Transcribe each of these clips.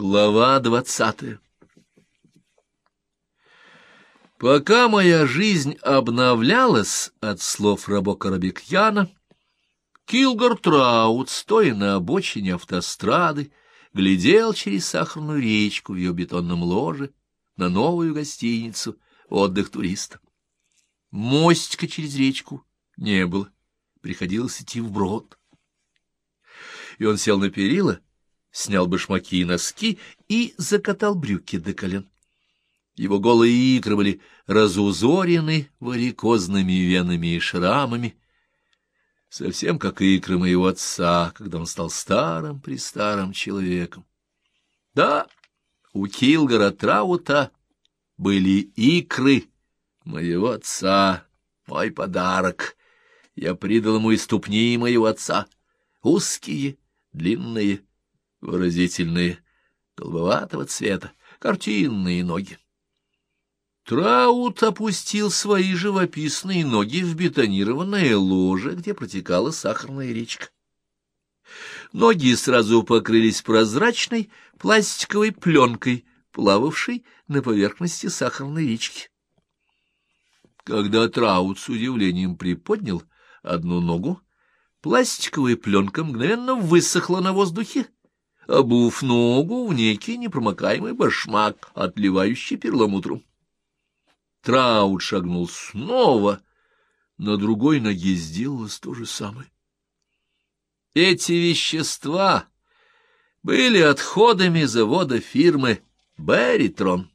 Глава двадцатая Пока моя жизнь обновлялась от слов Рабока Рабекьяна, Килгар Траут, стоя на обочине автострады, глядел через сахарную речку в ее бетонном ложе на новую гостиницу «Отдых туриста». Мостика через речку не было, приходилось идти вброд. И он сел на перила, снял башмаки и носки и закатал брюки до колен. Его голые икры были разузорены варикозными венами и шрамами, совсем как икры моего отца, когда он стал старым-престарым человеком. Да, у Килгора Траута были икры моего отца, мой подарок. Я придал ему и ступни моего отца, узкие, длинные, выразительные, голубоватого цвета, картинные ноги. Траут опустил свои живописные ноги в бетонированное ложе, где протекала сахарная речка. Ноги сразу покрылись прозрачной пластиковой пленкой, плававшей на поверхности сахарной речки. Когда Траут с удивлением приподнял одну ногу, пластиковая пленка мгновенно высохла на воздухе, обув ногу в некий непромокаемый башмак, отливающий перламутром. Траут шагнул снова, на другой ноге сделалось то же самое. Эти вещества были отходами завода фирмы «Берритрон».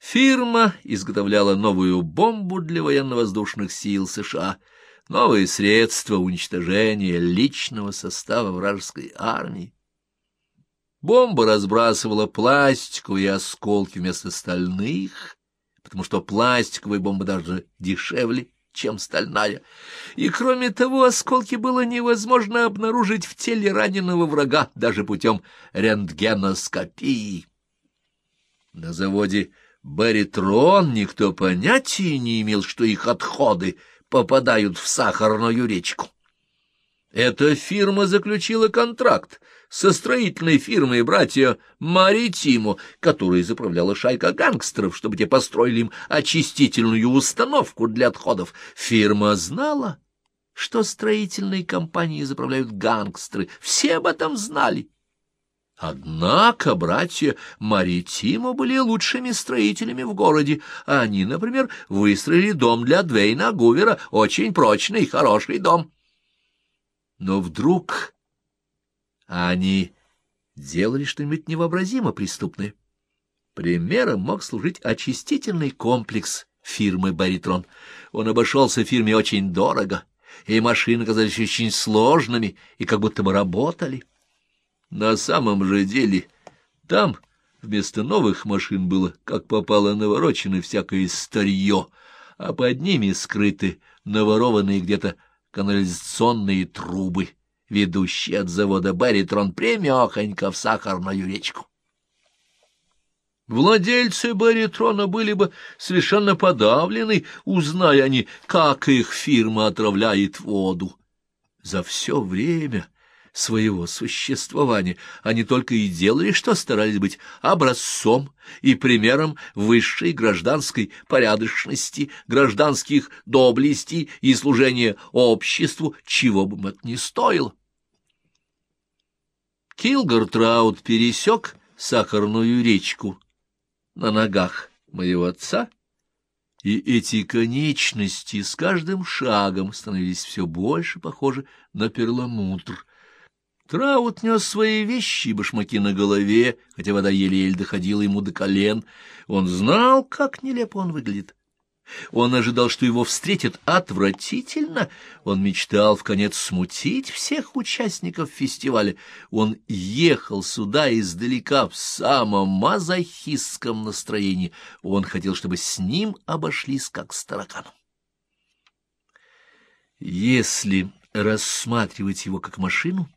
Фирма изготовляла новую бомбу для военно-воздушных сил США, новые средства уничтожения личного состава вражеской армии. Бомба разбрасывала пластиковые осколки вместо стальных, потому что пластиковая бомба даже дешевле, чем стальная. И, кроме того, осколки было невозможно обнаружить в теле раненого врага даже путем рентгеноскопии. На заводе «Баритрон» никто понятия не имел, что их отходы попадают в сахарную речку. Эта фирма заключила контракт со строительной фирмой братья Маритимо, которой заправляла шайка гангстеров, чтобы те построили им очистительную установку для отходов. Фирма знала, что строительные компании заправляют гангстеры. Все об этом знали. Однако братья Маритимо были лучшими строителями в городе. Они, например, выстроили дом для Двейна Гувера, очень прочный и хороший дом. Но вдруг а они делали что-нибудь невообразимо преступное. Примером мог служить очистительный комплекс фирмы «Баритрон». Он обошелся фирме очень дорого, и машины казались очень сложными и как будто бы работали. На самом же деле там вместо новых машин было, как попало, наворочено всякое старье, а под ними скрыты наворованные где-то канализационные трубы ведущий от завода Баритрон прямехонько в сахарную речку. Владельцы Баритрона были бы совершенно подавлены, узная они, как их фирма отравляет воду. За все время своего существования они только и делали, что старались быть образцом и примером высшей гражданской порядочности, гражданских доблестей и служения обществу, чего бы это ни стоило. Килгар Траут пересек сахарную речку на ногах моего отца, и эти конечности с каждым шагом становились все больше похожи на перламутр. Траут нес свои вещи и башмаки на голове, хотя вода еле-еле доходила ему до колен. Он знал, как нелепо он выглядит. Он ожидал, что его встретят отвратительно. Он мечтал в конец смутить всех участников фестиваля. Он ехал сюда издалека в самом мазохистском настроении. Он хотел, чтобы с ним обошлись как с тараканом. Если рассматривать его как машину,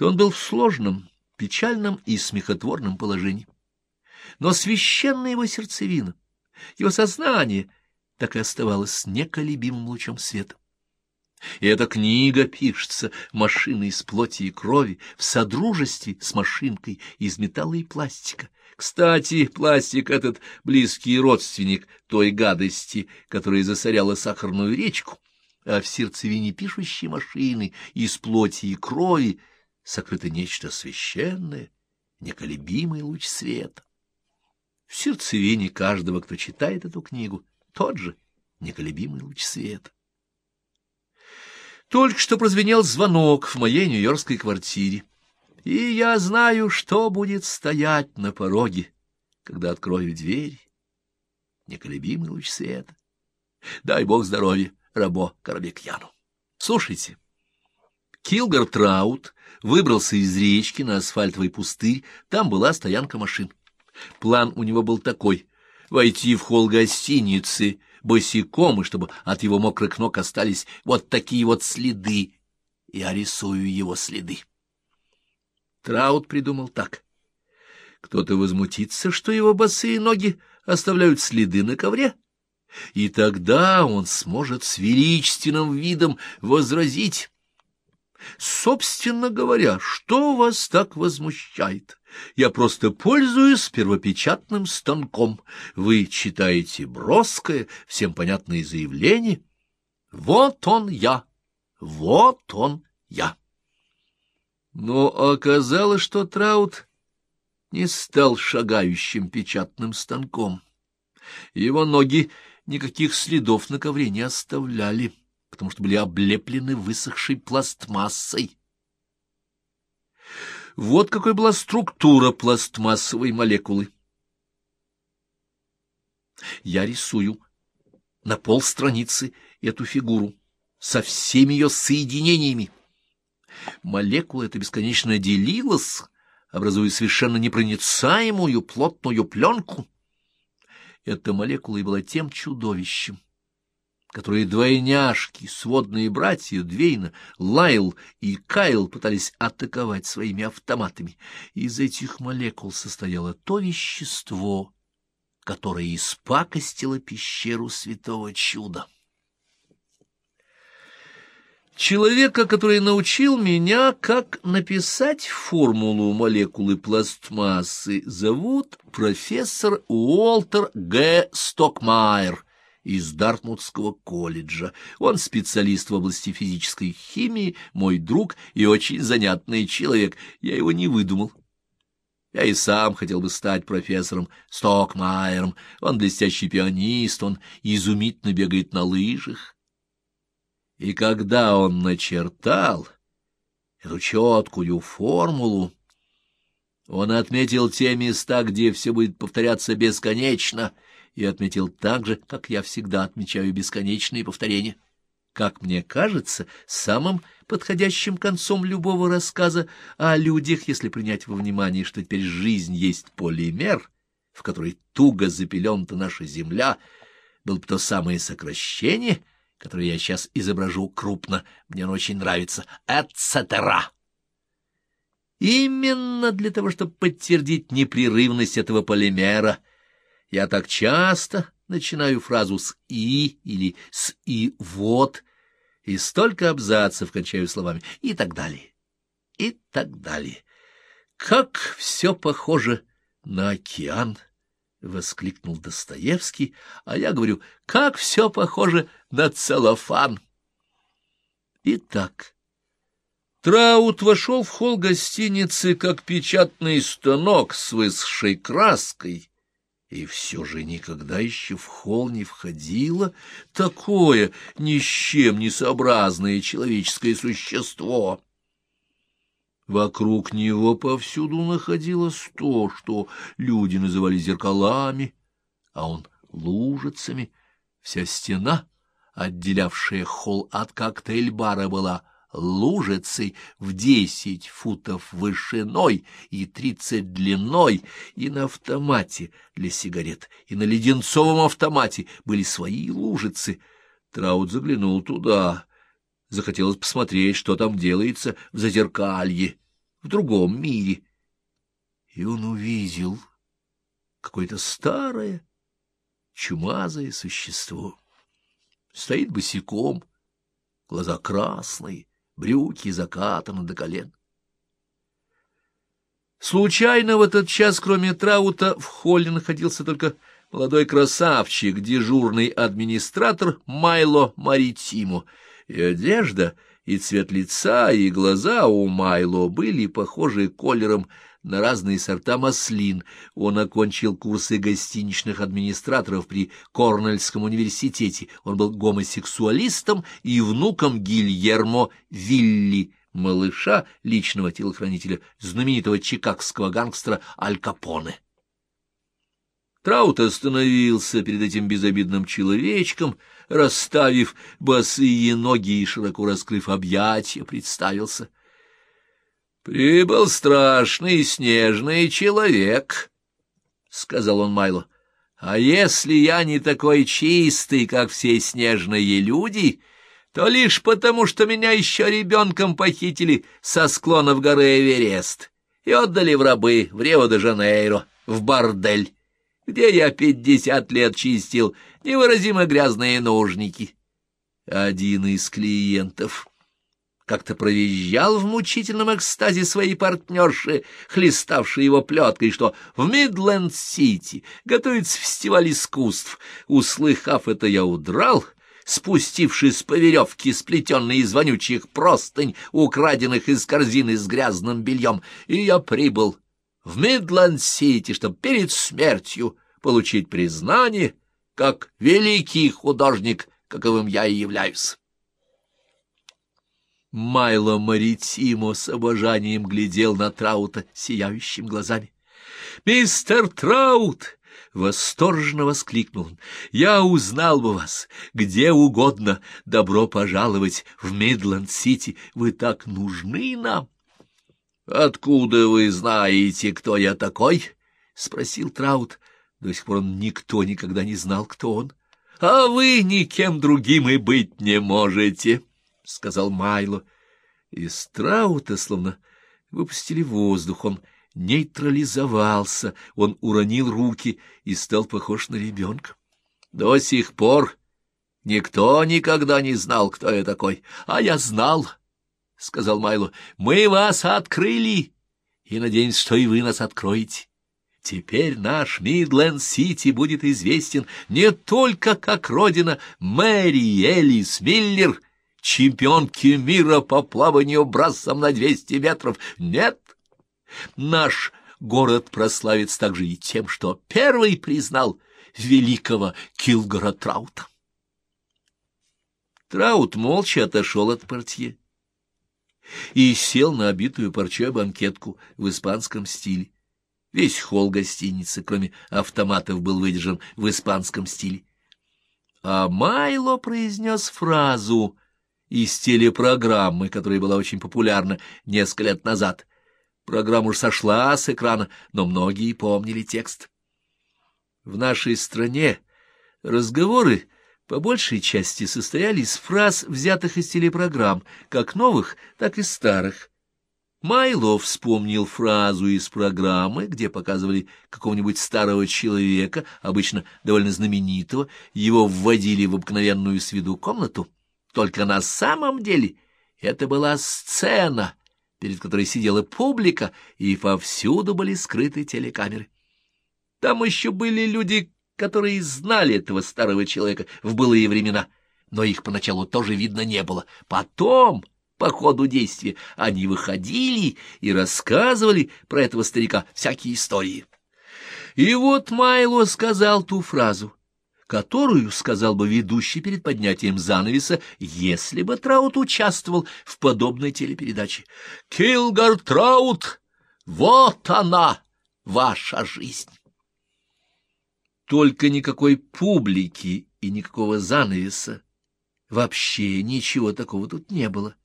то он был в сложном, печальном и смехотворном положении. Но священная его сердцевина — его сознание так и оставалось неколебимым лучом света. И эта книга пишется машиной из плоти и крови в содружестве с машинкой из металла и пластика. Кстати, пластик этот близкий родственник той гадости, которая засоряла сахарную речку, а в сердцевине пишущей машины из плоти и крови сокрыто нечто священное, неколебимый луч света. В сердцевине каждого, кто читает эту книгу, тот же неколебимый луч света. Только что прозвенел звонок в моей нью-йоркской квартире, и я знаю, что будет стоять на пороге, когда открою дверь. Неколебимый луч света. Дай бог здоровья, рабо Коробекьяну. Слушайте, Килгар Траут выбрался из речки на асфальтовый пустырь, там была стоянка машин. План у него был такой — войти в холл гостиницы босиком, и чтобы от его мокрых ног остались вот такие вот следы. Я рисую его следы. Траут придумал так. Кто-то возмутится, что его босые ноги оставляют следы на ковре, и тогда он сможет с величественным видом возразить. Собственно говоря, что вас так возмущает? Я просто пользуюсь первопечатным станком. Вы читаете броское, всем понятное заявление. Вот он я, вот он я. Но оказалось, что Траут не стал шагающим печатным станком. Его ноги никаких следов на ковре не оставляли, потому что были облеплены высохшей пластмассой. Вот какой была структура пластмассовой молекулы. Я рисую на полстраницы эту фигуру со всеми ее соединениями. Молекула эта бесконечно делилась, образуя совершенно непроницаемую плотную пленку. Эта молекула и была тем чудовищем, которые двойняшки, сводные братья Двейна, Лайл и Кайл пытались атаковать своими автоматами. Из этих молекул состояло то вещество, которое испакостило пещеру святого чуда. Человека, который научил меня, как написать формулу молекулы пластмассы, зовут профессор Уолтер Г. Стокмайер — из Дартмутского колледжа. Он специалист в области физической химии, мой друг и очень занятный человек. Я его не выдумал. Я и сам хотел бы стать профессором Стокмайером. Он блестящий пианист, он изумительно бегает на лыжах. И когда он начертал эту четкую формулу, он отметил те места, где все будет повторяться бесконечно — и отметил так же, как я всегда отмечаю бесконечные повторения. Как мне кажется, самым подходящим концом любого рассказа о людях, если принять во внимание, что теперь жизнь есть полимер, в который туго запелента наша земля, было бы то самое сокращение, которое я сейчас изображу крупно, мне оно очень нравится, «эцетера». Именно для того, чтобы подтвердить непрерывность этого полимера — я так часто начинаю фразу с «и» или с «и вот», и столько абзацев кончаю словами и так далее, и так далее. Как все похоже на океан! — воскликнул Достоевский, а я говорю, как все похоже на целлофан. Итак, Траут вошел в холл гостиницы, как печатный станок с высшей краской, и все же никогда еще в холл не входило такое ни с чем не человеческое существо. Вокруг него повсюду находилось то, что люди называли зеркалами, а он — лужицами. Вся стена, отделявшая холл от коктейль-бара, была лужицей в десять футов вышиной и тридцать длиной, и на автомате для сигарет, и на леденцовом автомате были свои лужицы. Траут заглянул туда. Захотелось посмотреть, что там делается в зазеркалье, в другом мире. И он увидел какое-то старое, чумазое существо. Стоит босиком, глаза красные, брюки закатаны до колен. Случайно в этот час, кроме Траута, в холле находился только молодой красавчик, дежурный администратор Майло Маритимо, и одежда, и цвет лица, и глаза у Майло были похожи колером на разные сорта маслин. Он окончил курсы гостиничных администраторов при Корнельском университете. Он был гомосексуалистом и внуком Гильермо Вилли, малыша, личного телохранителя знаменитого чикагского гангстера Аль Капоне. Траут остановился перед этим безобидным человечком, расставив босые ноги и широко раскрыв объятия, представился. — Прибыл страшный снежный человек, — сказал он Майло. — А если я не такой чистый, как все снежные люди, то лишь потому, что меня еще ребенком похитили со склонов горы Эверест и отдали в рабы в Рио-де-Жанейро, в бордель где я пятьдесят лет чистил невыразимо грязные ножники. Один из клиентов как-то провизжал в мучительном экстазе своей партнерши, хлеставшей его плеткой, что в Мидленд-Сити готовится фестиваль искусств. Услыхав это, я удрал, спустившись по веревке, сплетенной из вонючих простынь, украденных из корзины с грязным бельем, и я прибыл в Мидленд-Сити, чтобы перед смертью получить признание, как великий художник, каковым я и являюсь. Майло Маритимо с обожанием глядел на Траута сияющими глазами. «Мистер Траут!» — восторженно воскликнул он. «Я узнал бы вас где угодно. Добро пожаловать в Мидленд-Сити. Вы так нужны нам!» «Откуда вы знаете, кто я такой?» — спросил Траут. До сих пор он никто никогда не знал, кто он. — А вы никем другим и быть не можете, — сказал Майло. Из Траута словно выпустили воздух, он нейтрализовался, он уронил руки и стал похож на ребенка. До сих пор никто никогда не знал, кто я такой, а я знал, — сказал Майло. — Мы вас открыли, и надеемся, что и вы нас откроете. Теперь наш Мидленд-Сити будет известен не только как родина Мэри Элис Миллер, чемпионки мира по плаванию брасом на 200 метров. Нет, наш город прославится также и тем, что первый признал великого Килгора Траута. Траут молча отошел от портье и сел на обитую парчой банкетку в испанском стиле. Весь холл гостиницы, кроме автоматов, был выдержан в испанском стиле. А Майло произнес фразу из телепрограммы, которая была очень популярна несколько лет назад. Программа уж сошла с экрана, но многие помнили текст. В нашей стране разговоры по большей части состояли из фраз, взятых из телепрограмм, как новых, так и старых. Майло вспомнил фразу из программы, где показывали какого-нибудь старого человека, обычно довольно знаменитого, его вводили в обыкновенную с виду комнату. Только на самом деле это была сцена, перед которой сидела публика, и повсюду были скрыты телекамеры. Там еще были люди, которые знали этого старого человека в былые времена, но их поначалу тоже видно не было. Потом по ходу действия они выходили и рассказывали про этого старика всякие истории. И вот Майло сказал ту фразу, которую сказал бы ведущий перед поднятием занавеса, если бы Траут участвовал в подобной телепередаче. «Килгар Траут! Вот она, ваша жизнь!» Только никакой публики и никакого занавеса. Вообще ничего такого тут не было.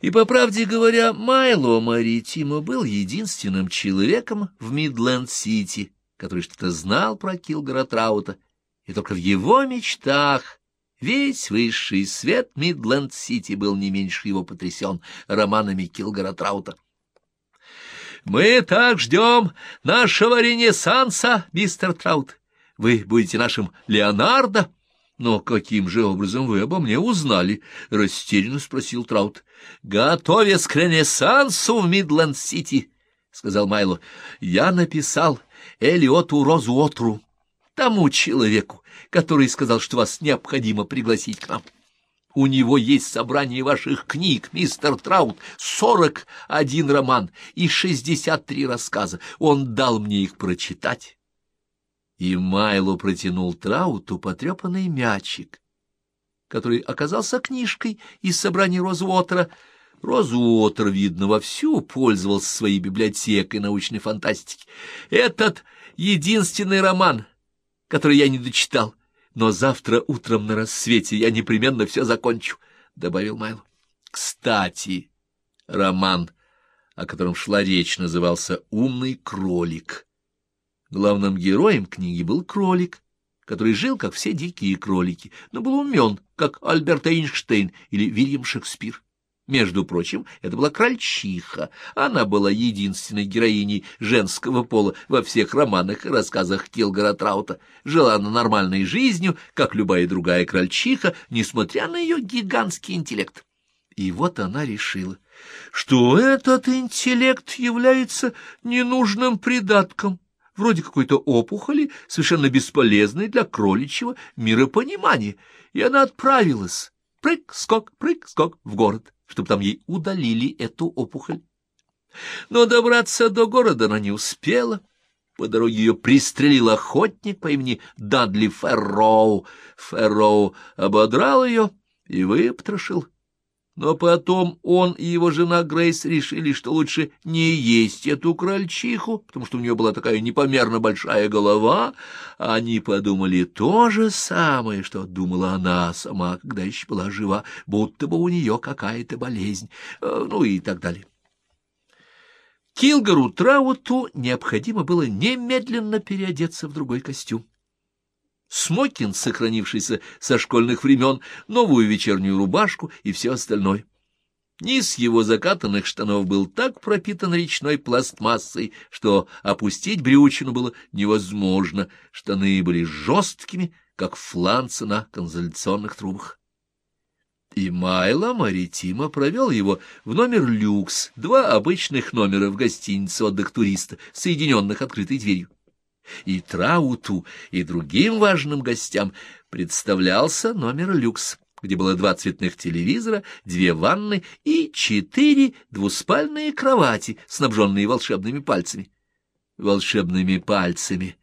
И, по правде говоря, Майло Маритимо был единственным человеком в Мидленд-Сити, который что-то знал про Килгора Траута, и только в его мечтах весь высший свет Мидленд-Сити был не меньше его потрясен романами Килгора Траута. «Мы так ждем нашего ренессанса, мистер Траут. Вы будете нашим Леонардо, — Но каким же образом вы обо мне узнали? — растерянно спросил Траут. — Готовясь к ренессансу в Мидленд-Сити, — сказал Майло, — я написал Элиоту Розуотру, тому человеку, который сказал, что вас необходимо пригласить к нам. У него есть собрание ваших книг, мистер Траут, сорок один роман и шестьдесят три рассказа. Он дал мне их прочитать и Майло протянул Трауту потрепанный мячик, который оказался книжкой из собрания Розвотера. Розвотер, видно, вовсю пользовался своей библиотекой научной фантастики. Этот единственный роман, который я не дочитал, но завтра утром на рассвете я непременно все закончу, — добавил Майло. Кстати, роман, о котором шла речь, назывался «Умный кролик». Главным героем книги был кролик, который жил, как все дикие кролики, но был умен, как Альберт Эйнштейн или Вильям Шекспир. Между прочим, это была крольчиха. Она была единственной героиней женского пола во всех романах и рассказах Килгора Траута. Жила она нормальной жизнью, как любая другая крольчиха, несмотря на ее гигантский интеллект. И вот она решила, что этот интеллект является ненужным придатком вроде какой-то опухоли, совершенно бесполезной для кроличьего миропонимания, и она отправилась, прыг-скок, прыг-скок, в город, чтобы там ей удалили эту опухоль. Но добраться до города она не успела. По дороге ее пристрелил охотник по имени Дадли Ферроу. Ферроу ободрал ее и выпотрошил. Но потом он и его жена Грейс решили, что лучше не есть эту крольчиху, потому что у нее была такая непомерно большая голова. Они подумали то же самое, что думала она сама, когда еще была жива, будто бы у нее какая-то болезнь, э, ну и так далее. Килгару Трауту необходимо было немедленно переодеться в другой костюм смокин, сохранившийся со школьных времен, новую вечернюю рубашку и все остальное. Низ его закатанных штанов был так пропитан речной пластмассой, что опустить брючину было невозможно. Штаны были жесткими, как фланцы на канализационных трубах. И Майло Маритима провел его в номер люкс, два обычных номера в гостинице отдых туриста, соединенных открытой дверью и Трауту, и другим важным гостям представлялся номер люкс, где было два цветных телевизора, две ванны и четыре двуспальные кровати, снабженные волшебными пальцами. Волшебными пальцами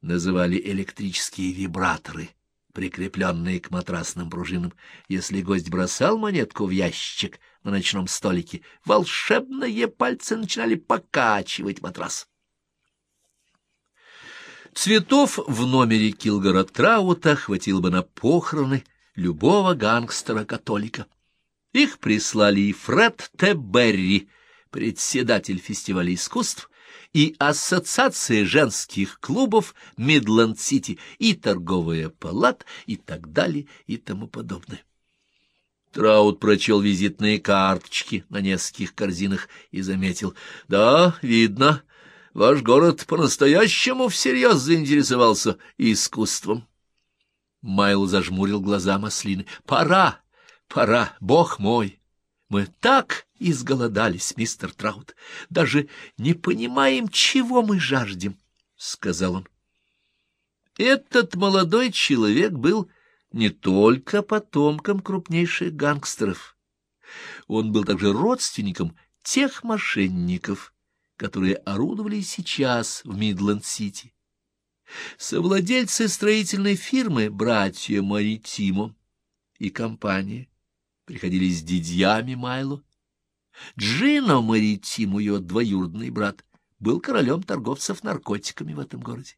называли электрические вибраторы, прикрепленные к матрасным пружинам. Если гость бросал монетку в ящик на ночном столике, волшебные пальцы начинали покачивать матрас. Цветов в номере Килгора Траута хватило бы на похороны любого гангстера-католика. Их прислали и Фред Т. Берри, председатель фестиваля искусств, и Ассоциация женских клубов Мидленд-Сити, и Торговая палата, и так далее, и тому подобное. Траут прочел визитные карточки на нескольких корзинах и заметил. — Да, видно, Ваш город по-настоящему всерьез заинтересовался искусством. Майл зажмурил глаза маслины. Пора, пора, бог мой. Мы так изголодались, мистер Траут, даже не понимаем, чего мы жаждем, — сказал он. Этот молодой человек был не только потомком крупнейших гангстеров. Он был также родственником тех мошенников, которые орудовали сейчас в Мидленд-Сити. Совладельцы строительной фирмы «Братья Маритимо» и компания приходились дядьями Майло. Джино Маритимо, ее двоюродный брат, был королем торговцев наркотиками в этом городе.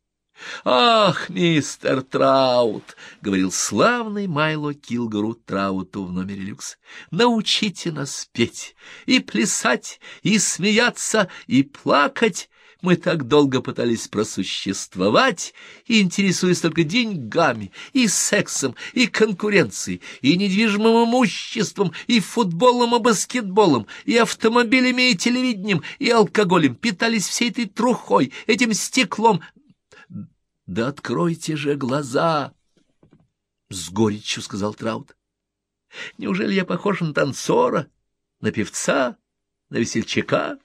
«Ах, мистер Траут!» — говорил славный Майло Килгору Трауту в номере люкс. «Научите нас петь и плясать, и смеяться, и плакать. Мы так долго пытались просуществовать, интересуясь только деньгами, и сексом, и конкуренцией, и недвижимым имуществом, и футболом, и баскетболом, и автомобилями, и телевидением, и алкоголем. Питались всей этой трухой, этим стеклом, да откройте же глаза! — с горечью сказал Траут. — Неужели я похож на танцора, на певца, на весельчака?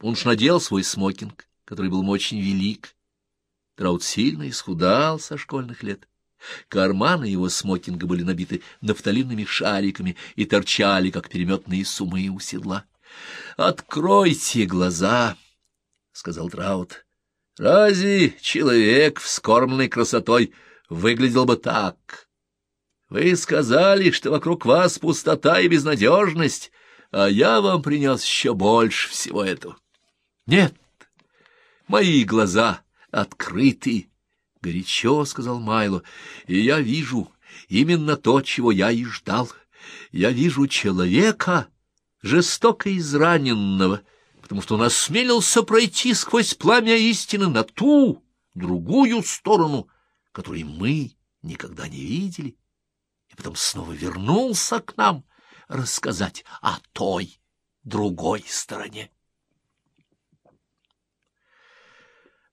Он уж надел свой смокинг, который был очень велик. Траут сильно исхудал со школьных лет. Карманы его смокинга были набиты нафталинными шариками и торчали, как переметные сумы у седла. — Откройте глаза, — сказал Траут. — Разве человек, вскормленный красотой, выглядел бы так? Вы сказали, что вокруг вас пустота и безнадежность, а я вам принес еще больше всего этого. Нет, мои глаза открыты, — горячо сказал Майло, — и я вижу именно то, чего я и ждал. Я вижу человека, жестоко израненного, потому что он осмелился пройти сквозь пламя истины на ту, другую сторону, которой мы никогда не видели и потом снова вернулся к нам рассказать о той другой стороне.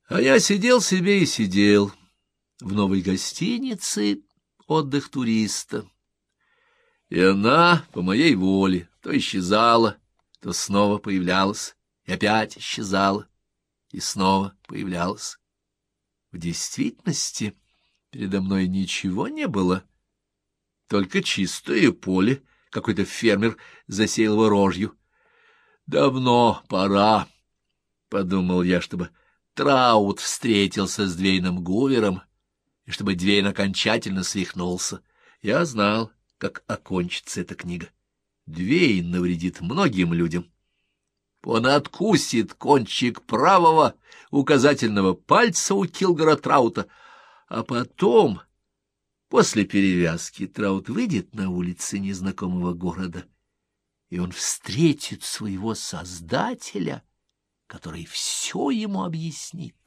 А я сидел себе и сидел в новой гостинице «Отдых туриста». И она, по моей воле, то исчезала, то снова появлялась, и опять исчезала, и снова появлялась. В действительности передо мной ничего не было, только чистое поле, какой-то фермер засеял его рожью. Давно пора, — подумал я, чтобы Траут встретился с Двейном Гувером, и чтобы Двейн окончательно свихнулся. Я знал, как окончится эта книга. Двейн навредит многим людям. Он откусит кончик правого указательного пальца у Килгора Траута, а потом После перевязки Траут выйдет на улицы незнакомого города, и он встретит своего Создателя, который все ему объяснит.